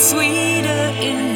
sweeter in